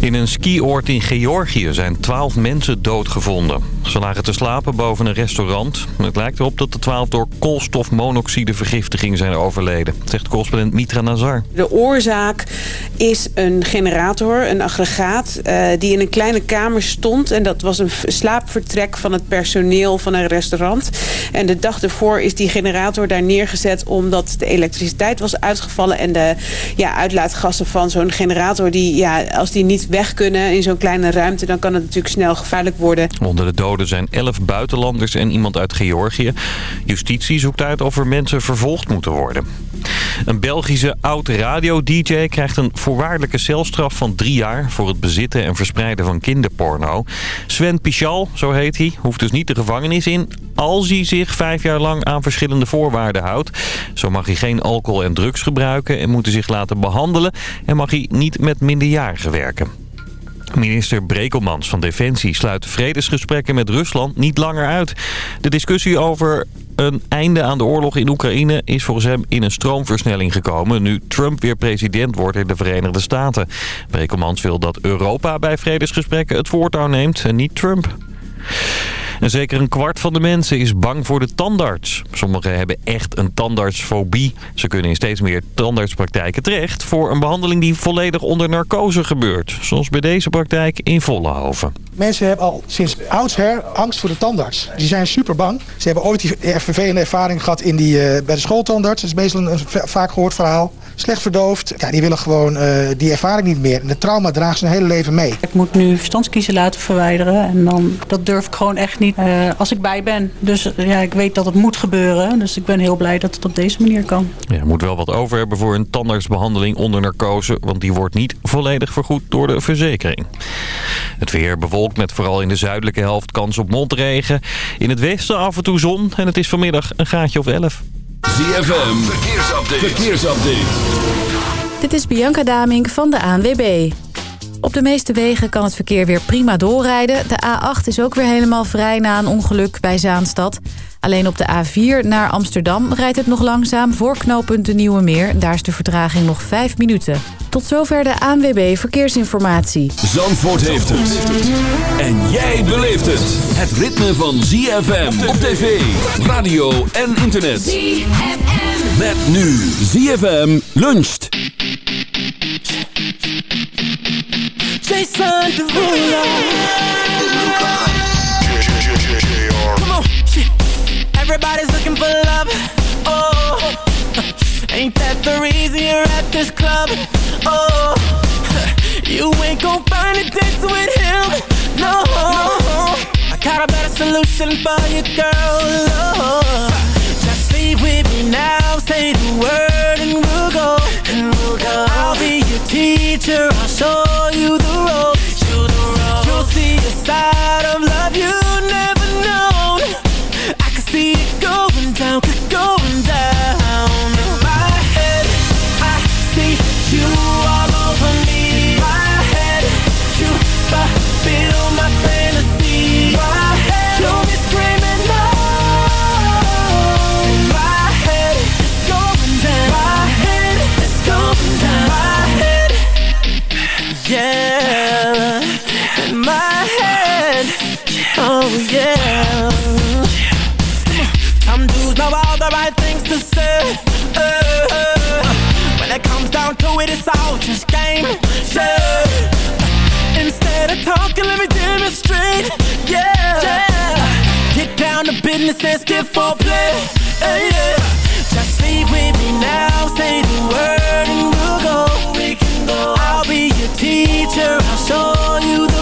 In een skioord in Georgië zijn twaalf mensen doodgevonden. Ze lagen te slapen boven een restaurant. Het lijkt erop dat de twaalf door koolstofmonoxidevergiftiging zijn overleden, zegt correspondent Mitra Nazar. De oorzaak is een generator, een aggregaat, uh, die in een kleine kamer stond. En dat was een slaapvertrek van het personeel van een restaurant. En de dag ervoor is die generator daar neergezet omdat de elektriciteit was uitgevallen. En de ja, uitlaatgassen van zo'n generator, die, ja, als die niet weg kunnen in zo'n kleine ruimte... dan kan het natuurlijk snel gevaarlijk worden. Onder de doden zijn elf buitenlanders en iemand uit Georgië. Justitie zoekt uit of er mensen vervolgd moeten worden. Een Belgische oud-radio-dj krijgt een voorwaardelijke celstraf van drie jaar... voor het bezitten en verspreiden van kinderporno. Sven Pichal, zo heet hij, hoeft dus niet de gevangenis in... als hij zich vijf jaar lang aan verschillende voorwaarden houdt. Zo mag hij geen alcohol en drugs gebruiken en moet hij zich laten behandelen... en mag hij niet met minderjarigen werken. Minister Brekelmans van Defensie sluit vredesgesprekken met Rusland niet langer uit. De discussie over een einde aan de oorlog in Oekraïne is volgens hem in een stroomversnelling gekomen... nu Trump weer president wordt in de Verenigde Staten. Brekelmans wil dat Europa bij vredesgesprekken het voortouw neemt en niet Trump. En zeker een kwart van de mensen is bang voor de tandarts. Sommigen hebben echt een tandartsfobie. Ze kunnen in steeds meer tandartspraktijken terecht... voor een behandeling die volledig onder narcose gebeurt. Zoals bij deze praktijk in Vollenhoven. Mensen hebben al sinds oudsher angst voor de tandarts. Die zijn super bang. Ze hebben ooit die vervelende ervaring gehad in die, uh, bij de schooltandarts. Dat is meestal een vaak gehoord verhaal. Slecht verdoofd. Ja, die willen gewoon uh, die ervaring niet meer. En de trauma draagt ze hun hele leven mee. Ik moet nu verstandskiezen laten verwijderen. En dan, dat durf ik gewoon echt niet uh, als ik bij ben. Dus ja, ik weet dat het moet gebeuren. Dus ik ben heel blij dat het op deze manier kan. Ja, je moet wel wat over hebben voor een tandartsbehandeling onder narcose. Want die wordt niet volledig vergoed door de verzekering. Het weer bewolkt met vooral in de zuidelijke helft kans op motregen. In het westen af en toe zon en het is vanmiddag een gaatje of 11. ZFM, verkeersupdate. verkeersupdate. Dit is Bianca Damink van de ANWB. Op de meeste wegen kan het verkeer weer prima doorrijden. De A8 is ook weer helemaal vrij na een ongeluk bij Zaanstad. Alleen op de A4 naar Amsterdam rijdt het nog langzaam voor knooppunt de Nieuwe Meer. Daar is de vertraging nog 5 minuten. Tot zover de ANWB Verkeersinformatie. Zandvoort heeft het. En jij beleeft het. Het ritme van ZFM op tv, radio en internet. ZFM. Met nu ZFM luncht. Jason Derulo. Come on. Everybody's looking for love. Oh, ain't that the reason you're at this club? Oh, you ain't gon' find a dance with him. No, I got a better solution for you, girl. Oh, just leave with me now. Say the word go. I'll be your teacher. I'll show you the ropes. You the ropes. You'll see a side of it, it's all just game. Yeah. Instead of talking, let me demonstrate. Yeah. yeah. Get down to business and skip for play. Uh, yeah. Just leave with me now. Say the word and we'll go. We can go. I'll be your teacher. I'll show you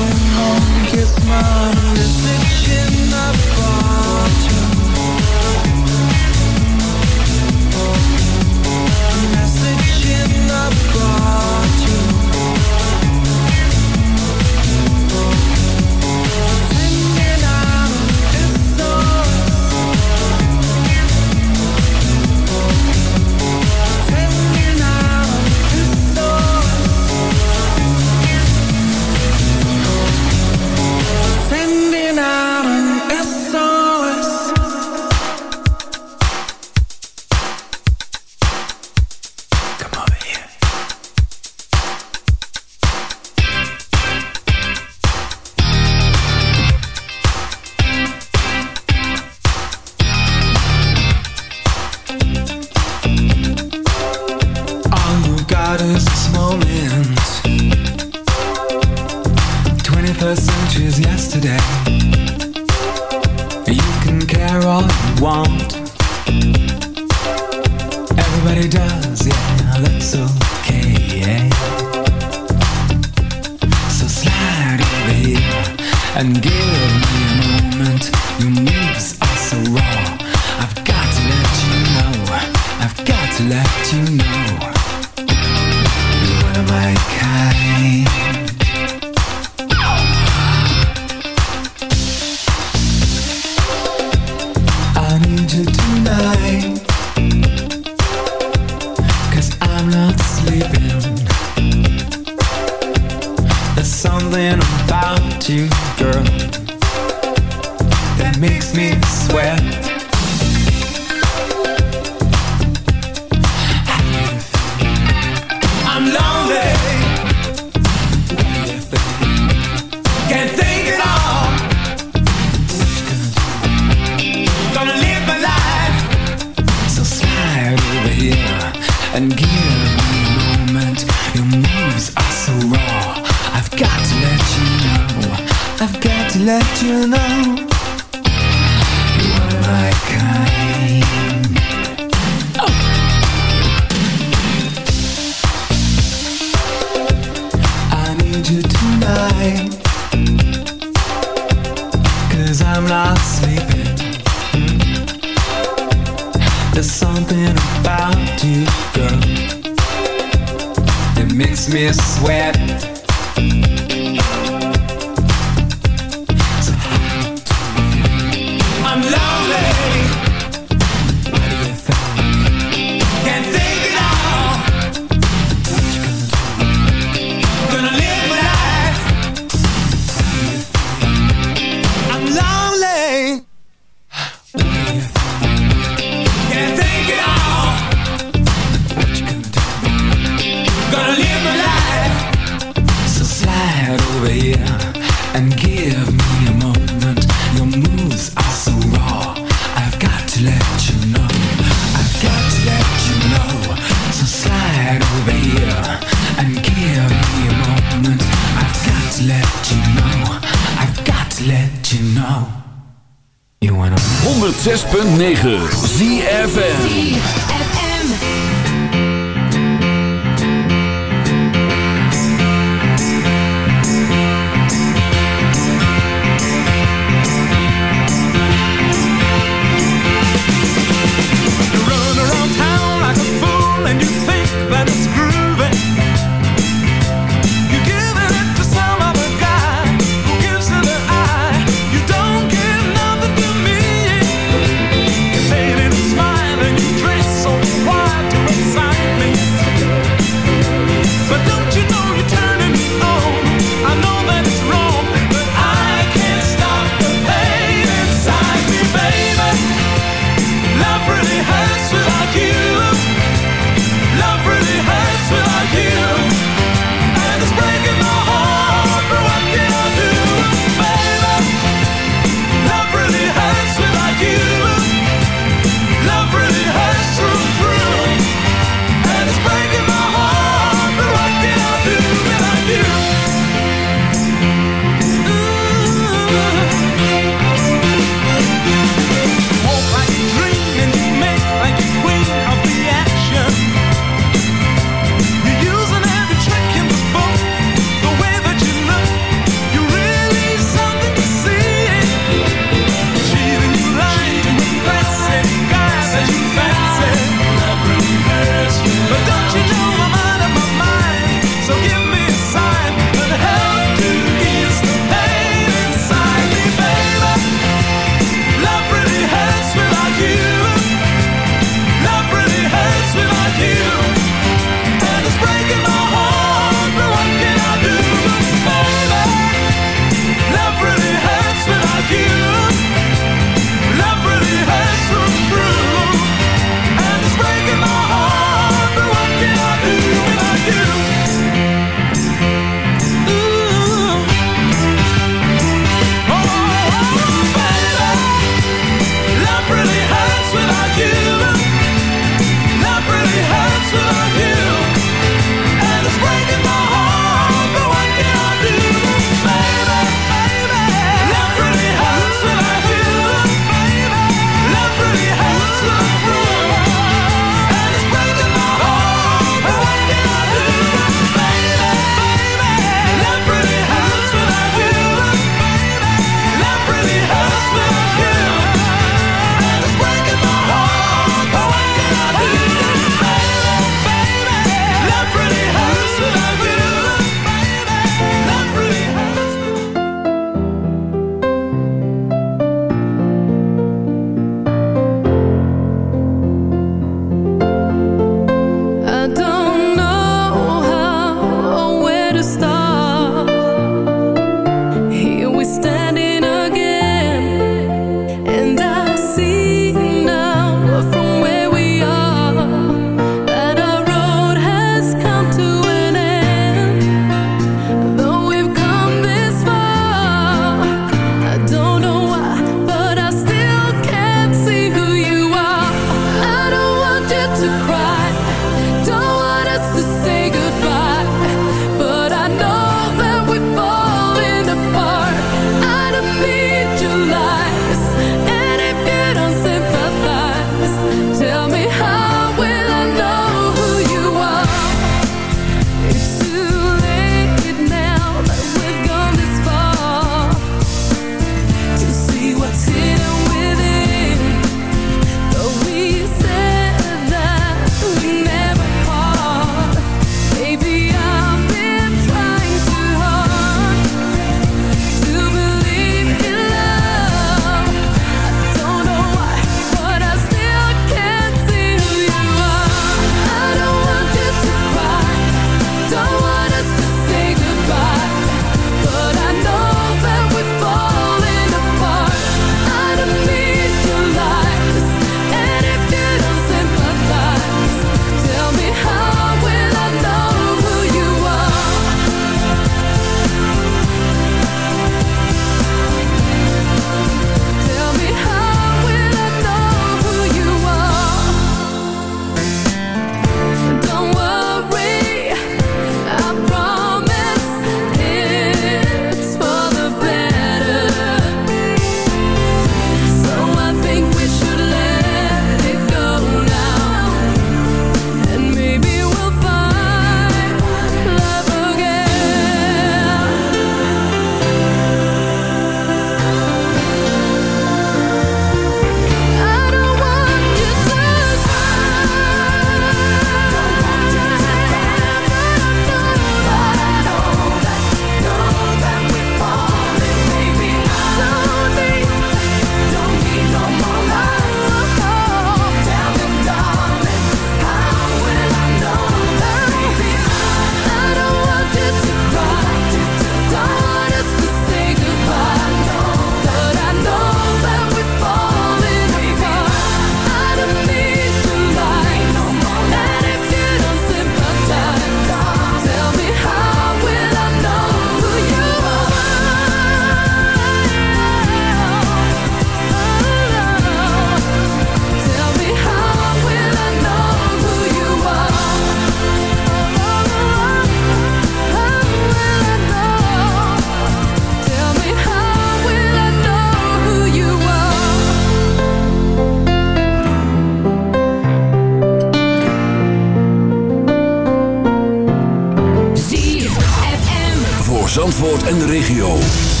En de regio.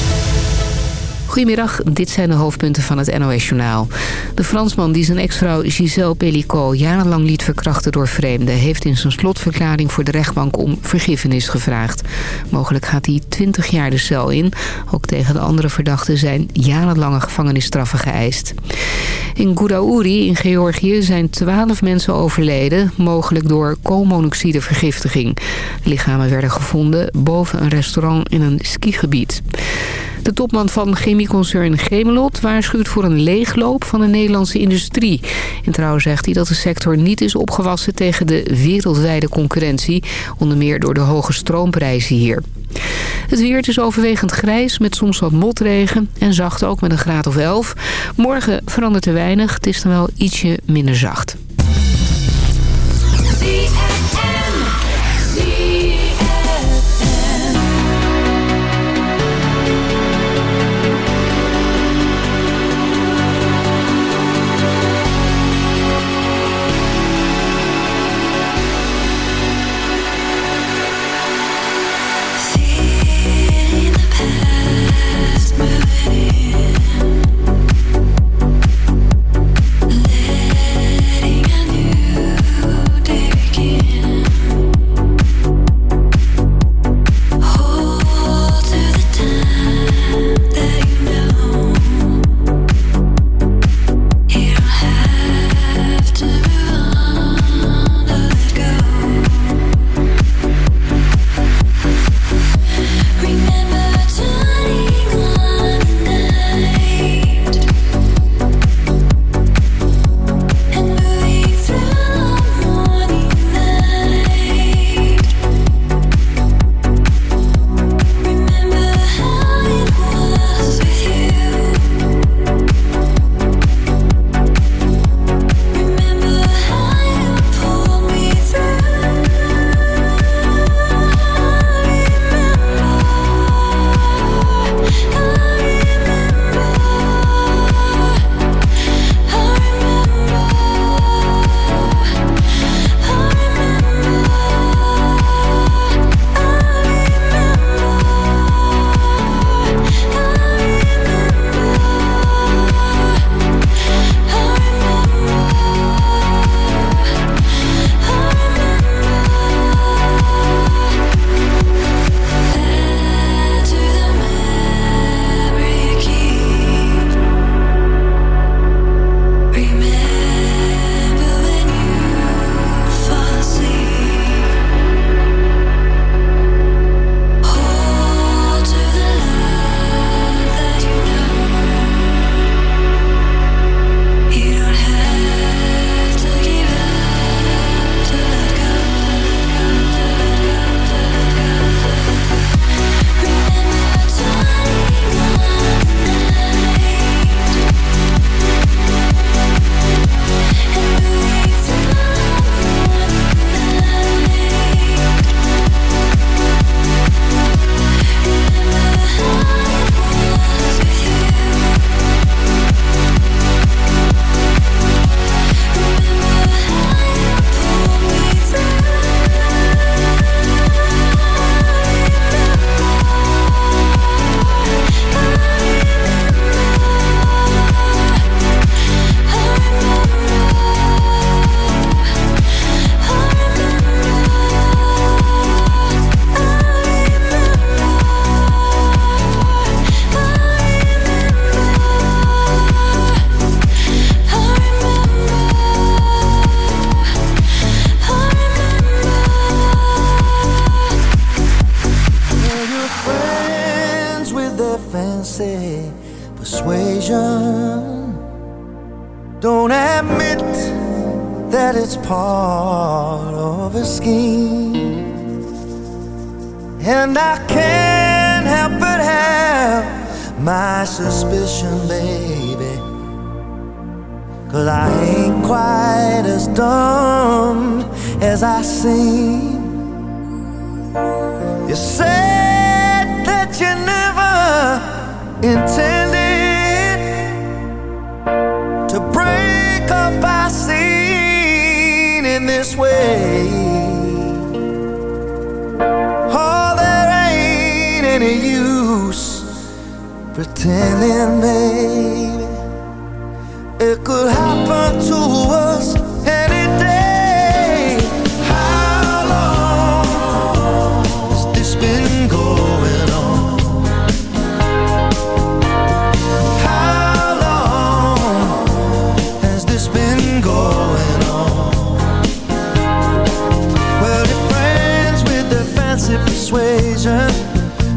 Goedemiddag, dit zijn de hoofdpunten van het NOS-journaal. De Fransman die zijn ex-vrouw Gisèle Pellicot jarenlang liet verkrachten door vreemden... heeft in zijn slotverklaring voor de rechtbank om vergiffenis gevraagd. Mogelijk gaat hij 20 jaar de cel in. Ook tegen de andere verdachten zijn jarenlange gevangenisstraffen geëist. In Goudaouri in Georgië zijn 12 mensen overleden... mogelijk door koolmonoxidevergiftiging. De lichamen werden gevonden boven een restaurant in een skigebied. De topman van chemieconcern Gemelot waarschuwt voor een leegloop van de Nederlandse industrie. En trouwens zegt hij dat de sector niet is opgewassen tegen de wereldwijde concurrentie. Onder meer door de hoge stroomprijzen hier. Het weer is overwegend grijs met soms wat motregen en zacht ook met een graad of 11. Morgen verandert er weinig, het is dan wel ietsje minder zacht.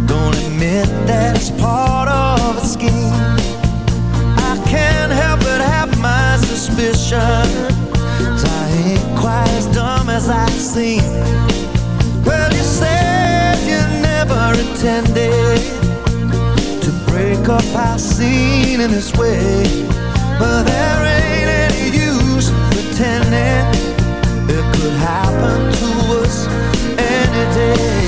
Don't admit that it's part of a scheme. I can't help but have my suspicions. I ain't quite as dumb as I seem. Well, you said you never intended To break up our scene in this way. But there ain't any use pretending. It could happen to us any day.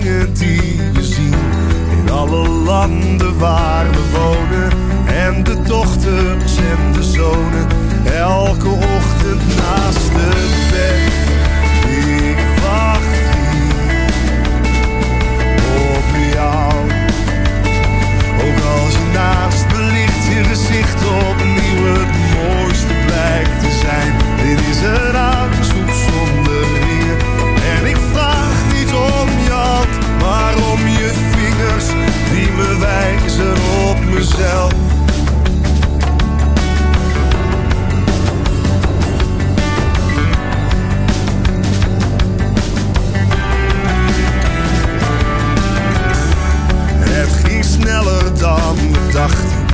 Dingen die we zien. In alle landen waar we wonen en de dochters en de zonen. Elke Het ging sneller dan we dachten.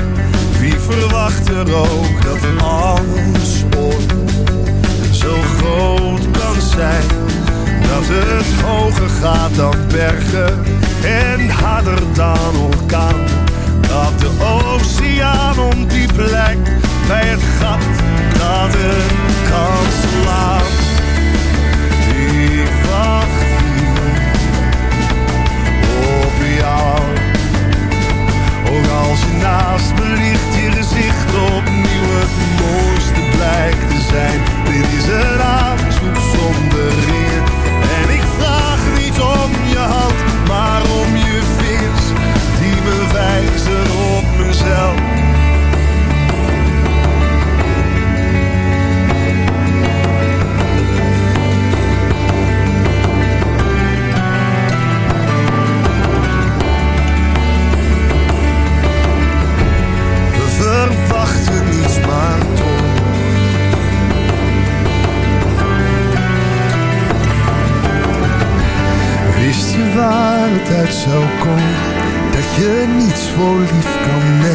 Wie verwacht er ook dat alles ooit zo groot kan zijn? Dat het hoger gaat dan bergen en harder dan orkaan. Dat de oceaan ondiep lijkt bij het gat dat het kan slaan. Ik wacht hier op jou. Ook als je naast me ligt, je gezicht opnieuw het mooiste blijkt te zijn. Dit is een aanzoek zonder eer. We verwachten niets maar. Wist je waar het uit zou komen? Dat je niets voor lief kan nemen.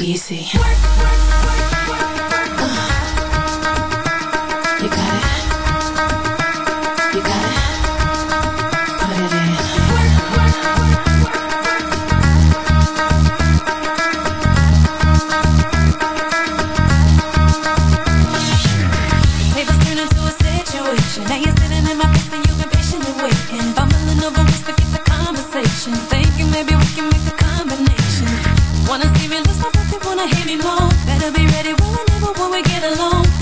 easy. Work, work. Me lose my breath, they wanna hear me moan. Better be ready, will I never when we get alone.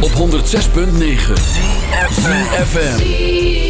op 106.9. FM.